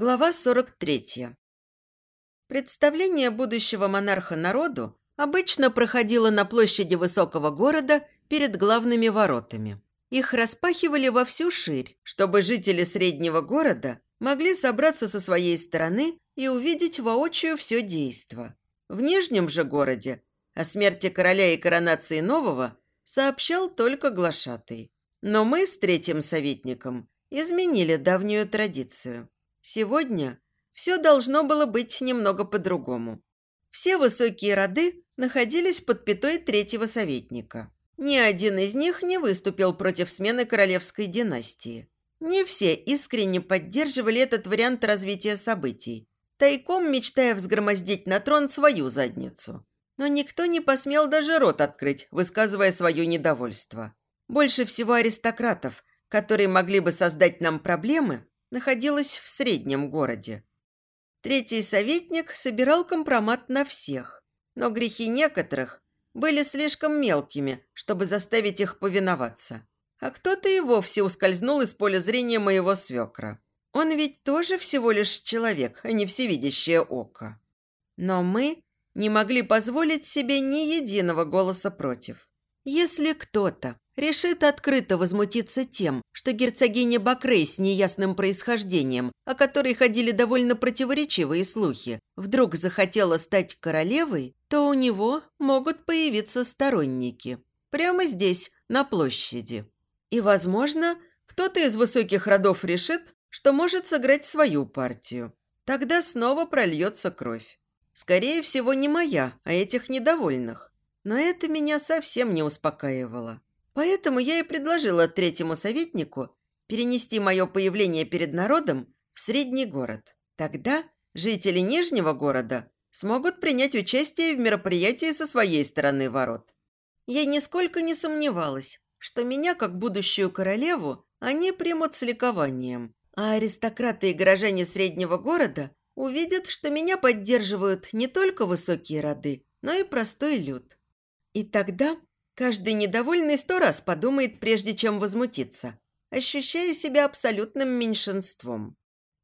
Глава 43. Представление будущего монарха народу обычно проходило на площади высокого города перед главными воротами. Их распахивали во всю ширь, чтобы жители среднего города могли собраться со своей стороны и увидеть воочию все действо. В Нижнем же городе о смерти короля и коронации нового сообщал только глашатый. Но мы с третьим советником изменили давнюю традицию – Сегодня все должно было быть немного по-другому. Все высокие роды находились под пятой третьего советника. Ни один из них не выступил против смены королевской династии. Не все искренне поддерживали этот вариант развития событий, тайком мечтая взгромоздить на трон свою задницу. Но никто не посмел даже рот открыть, высказывая свое недовольство. Больше всего аристократов, которые могли бы создать нам проблемы, находилась в среднем городе. Третий советник собирал компромат на всех, но грехи некоторых были слишком мелкими, чтобы заставить их повиноваться. А кто-то и вовсе ускользнул из поля зрения моего свекра. Он ведь тоже всего лишь человек, а не всевидящее око. Но мы не могли позволить себе ни единого голоса против. Если кто-то решит открыто возмутиться тем, что герцогиня Бакрей с неясным происхождением, о которой ходили довольно противоречивые слухи, вдруг захотела стать королевой, то у него могут появиться сторонники. Прямо здесь, на площади. И, возможно, кто-то из высоких родов решит, что может сыграть свою партию. Тогда снова прольется кровь. Скорее всего, не моя, а этих недовольных. Но это меня совсем не успокаивало. Поэтому я и предложила третьему советнику перенести мое появление перед народом в средний город. Тогда жители Нижнего города смогут принять участие в мероприятии со своей стороны ворот. Я нисколько не сомневалась, что меня, как будущую королеву, они примут с ликованием, а аристократы и горожане среднего города увидят, что меня поддерживают не только высокие роды, но и простой люд. И тогда Каждый недовольный сто раз подумает, прежде чем возмутиться, ощущая себя абсолютным меньшинством.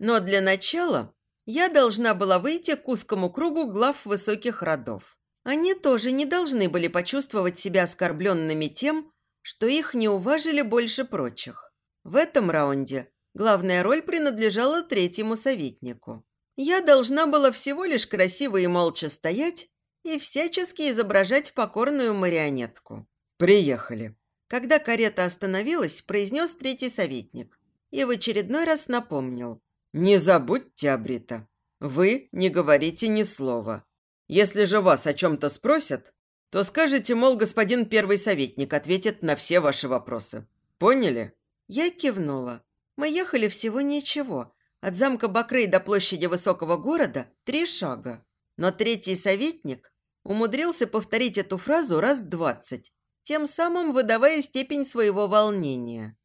Но для начала я должна была выйти к узкому кругу глав высоких родов. Они тоже не должны были почувствовать себя оскорбленными тем, что их не уважили больше прочих. В этом раунде главная роль принадлежала третьему советнику. Я должна была всего лишь красиво и молча стоять и всячески изображать покорную марионетку. «Приехали». Когда карета остановилась, произнес третий советник и в очередной раз напомнил. «Не забудьте, Абрита, вы не говорите ни слова. Если же вас о чем-то спросят, то скажете, мол, господин первый советник ответит на все ваши вопросы. Поняли?» Я кивнула. Мы ехали всего ничего. От замка Бакрей до площади высокого города три шага. Но третий советник умудрился повторить эту фразу раз двадцать, тем самым выдавая степень своего волнения.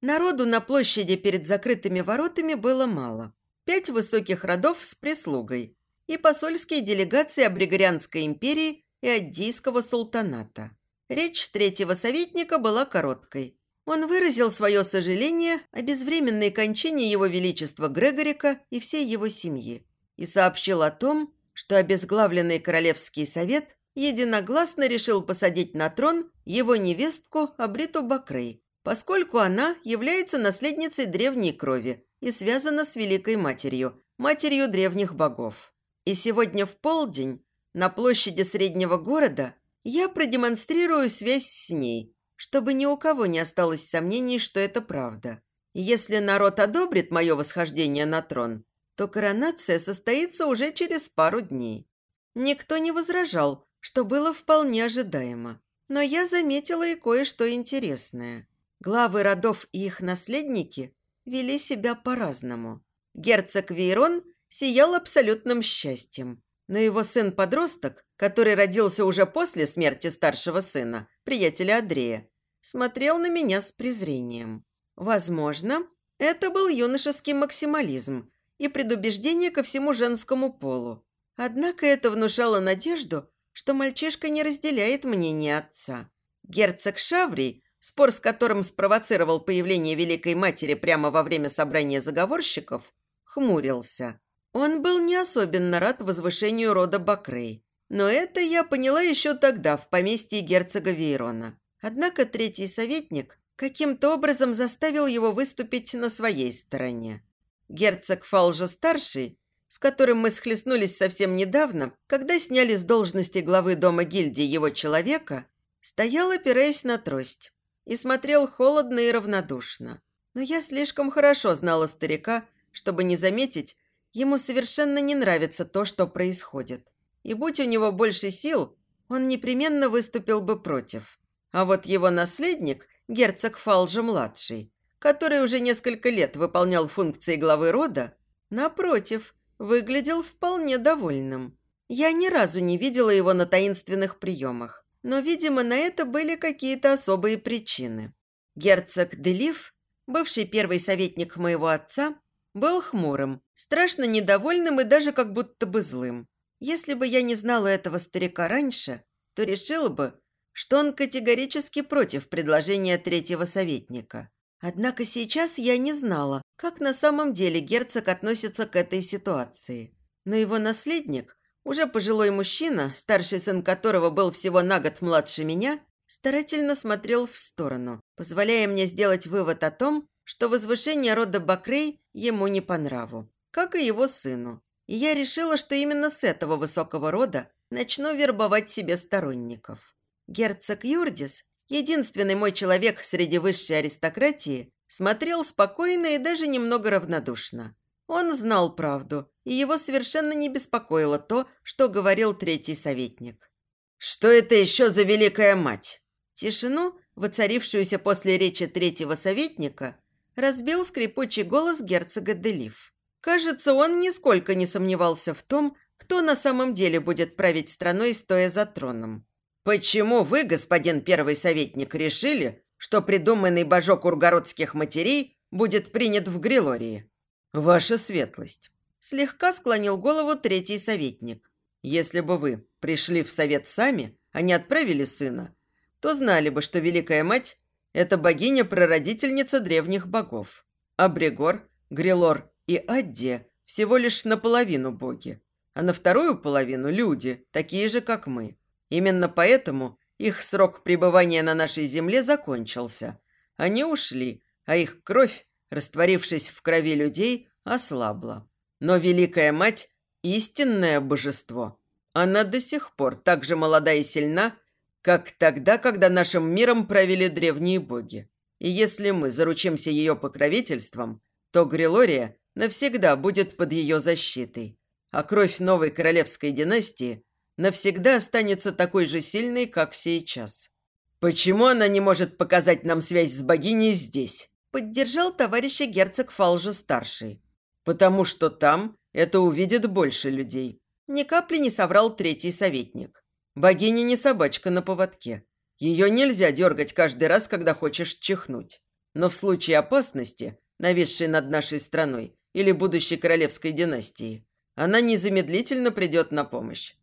Народу на площади перед закрытыми воротами было мало. Пять высоких родов с прислугой и посольские делегации Абригорианской империи и Аддийского султаната. Речь третьего советника была короткой. Он выразил свое сожаление о безвременной кончине его величества Грегорика и всей его семьи и сообщил о том, что обезглавленный Королевский совет единогласно решил посадить на трон его невестку Абриту Бакрей, поскольку она является наследницей древней крови и связана с Великой Матерью, матерью древних богов. И сегодня в полдень на площади среднего города я продемонстрирую связь с ней, чтобы ни у кого не осталось сомнений, что это правда. Если народ одобрит мое восхождение на трон, то коронация состоится уже через пару дней. Никто не возражал, что было вполне ожидаемо. Но я заметила и кое-что интересное. Главы родов и их наследники вели себя по-разному. Герцог Вейрон сиял абсолютным счастьем, но его сын-подросток, который родился уже после смерти старшего сына, приятеля Андрея, смотрел на меня с презрением. Возможно, это был юношеский максимализм, и предубеждение ко всему женскому полу. Однако это внушало надежду, что мальчишка не разделяет мнение отца. Герцог Шаврий, спор с которым спровоцировал появление Великой Матери прямо во время собрания заговорщиков, хмурился. Он был не особенно рад возвышению рода Бакрей. Но это я поняла еще тогда, в поместье герцога Вейрона. Однако третий советник каким-то образом заставил его выступить на своей стороне. Герцог Фалжа-старший, с которым мы схлестнулись совсем недавно, когда сняли с должности главы дома гильдии его человека, стоял, опираясь на трость, и смотрел холодно и равнодушно. Но я слишком хорошо знала старика, чтобы не заметить, ему совершенно не нравится то, что происходит. И будь у него больше сил, он непременно выступил бы против. А вот его наследник, герцог Фалжа-младший, который уже несколько лет выполнял функции главы рода, напротив, выглядел вполне довольным. Я ни разу не видела его на таинственных приемах, но, видимо, на это были какие-то особые причины. Герцог Делив, бывший первый советник моего отца, был хмурым, страшно недовольным и даже как будто бы злым. Если бы я не знала этого старика раньше, то решила бы, что он категорически против предложения третьего советника. Однако сейчас я не знала, как на самом деле герцог относится к этой ситуации. Но его наследник, уже пожилой мужчина, старший сын которого был всего на год младше меня, старательно смотрел в сторону, позволяя мне сделать вывод о том, что возвышение рода Бакрей ему не по нраву, как и его сыну. И я решила, что именно с этого высокого рода начну вербовать себе сторонников. Герцог Юрдис, единственный мой человек среди высшей аристократии, смотрел спокойно и даже немного равнодушно. Он знал правду, и его совершенно не беспокоило то, что говорил третий советник. «Что это еще за великая мать?» Тишину, воцарившуюся после речи третьего советника, разбил скрипучий голос герцога Делив. Кажется, он нисколько не сомневался в том, кто на самом деле будет править страной, стоя за троном. «Почему вы, господин первый советник, решили, что придуманный божок ургородских матерей будет принят в Грилории?» «Ваша светлость», – слегка склонил голову третий советник. «Если бы вы пришли в совет сами, а не отправили сына, то знали бы, что Великая Мать – это богиня-прародительница древних богов. А Бригор, Грилор и Аддия всего лишь наполовину боги, а на вторую половину – люди, такие же, как мы. Именно поэтому их срок пребывания на нашей земле закончился. Они ушли, а их кровь, растворившись в крови людей, ослабла. Но Великая Мать – истинное божество. Она до сих пор так же молода и сильна, как тогда, когда нашим миром правили древние боги. И если мы заручимся ее покровительством, то Грилория навсегда будет под ее защитой, а кровь новой королевской династии навсегда останется такой же сильной, как сейчас. Почему она не может показать нам связь с богиней здесь? Поддержал товарища герцог Фалжа-старший. Потому что там это увидит больше людей. Ни капли не соврал третий советник. Богиня не собачка на поводке. Ее нельзя дергать каждый раз, когда хочешь чихнуть. Но в случае опасности, нависшей над нашей страной или будущей королевской династии, она незамедлительно придет на помощь.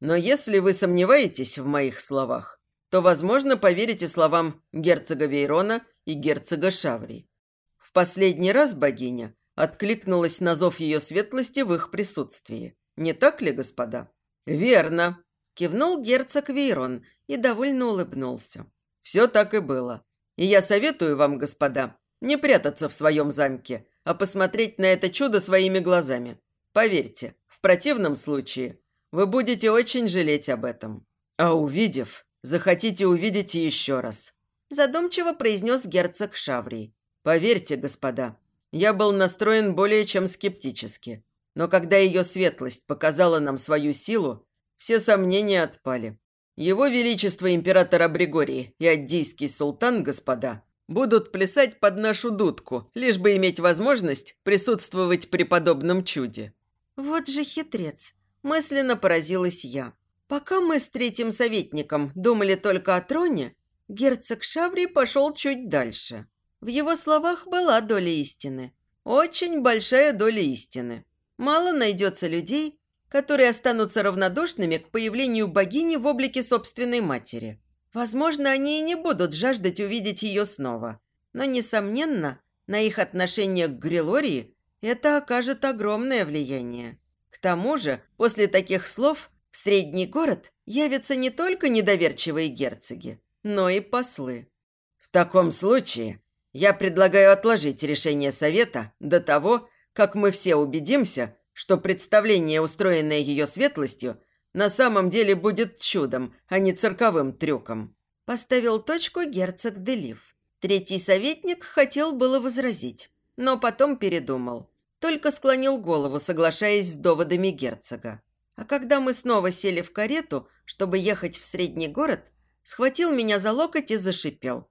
Но если вы сомневаетесь в моих словах, то, возможно, поверите словам герцога Вейрона и герцога Шаври. В последний раз богиня откликнулась на зов ее светлости в их присутствии. Не так ли, господа? Верно, кивнул герцог Вейрон и довольно улыбнулся. Все так и было. И я советую вам, господа, не прятаться в своем замке, а посмотреть на это чудо своими глазами. Поверьте, в противном случае вы будете очень жалеть об этом. А увидев, захотите увидеть еще раз. Задумчиво произнес герцог Шаврий. Поверьте, господа, я был настроен более чем скептически. Но когда ее светлость показала нам свою силу, все сомнения отпали. Его Величество император Абригорий и аддийский султан, господа, будут плясать под нашу дудку, лишь бы иметь возможность присутствовать при подобном чуде. Вот же хитрец. Мысленно поразилась я. Пока мы с третьим советником думали только о троне, герцог Шаври пошел чуть дальше. В его словах была доля истины. Очень большая доля истины. Мало найдется людей, которые останутся равнодушными к появлению богини в облике собственной матери. Возможно, они и не будут жаждать увидеть ее снова. Но, несомненно, на их отношение к Грилории это окажет огромное влияние. К тому же, после таких слов в средний город явятся не только недоверчивые герцоги, но и послы. В таком случае я предлагаю отложить решение совета до того, как мы все убедимся, что представление, устроенное ее светлостью, на самом деле будет чудом, а не цирковым трюком. Поставил точку герцог Делив. Третий советник хотел было возразить, но потом передумал. Только склонил голову, соглашаясь с доводами герцога. А когда мы снова сели в карету, чтобы ехать в средний город, схватил меня за локоть и зашипел.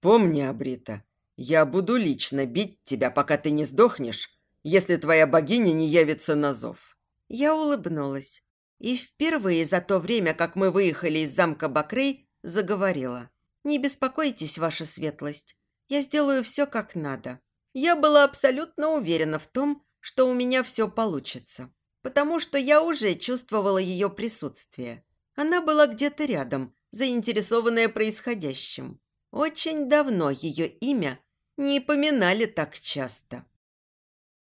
«Помни, Абрита, я буду лично бить тебя, пока ты не сдохнешь, если твоя богиня не явится на зов». Я улыбнулась. И впервые за то время, как мы выехали из замка Бакрей, заговорила. «Не беспокойтесь, ваша светлость. Я сделаю все как надо». Я была абсолютно уверена в том, что у меня все получится, потому что я уже чувствовала ее присутствие. Она была где-то рядом, заинтересованная происходящим. Очень давно ее имя не поминали так часто.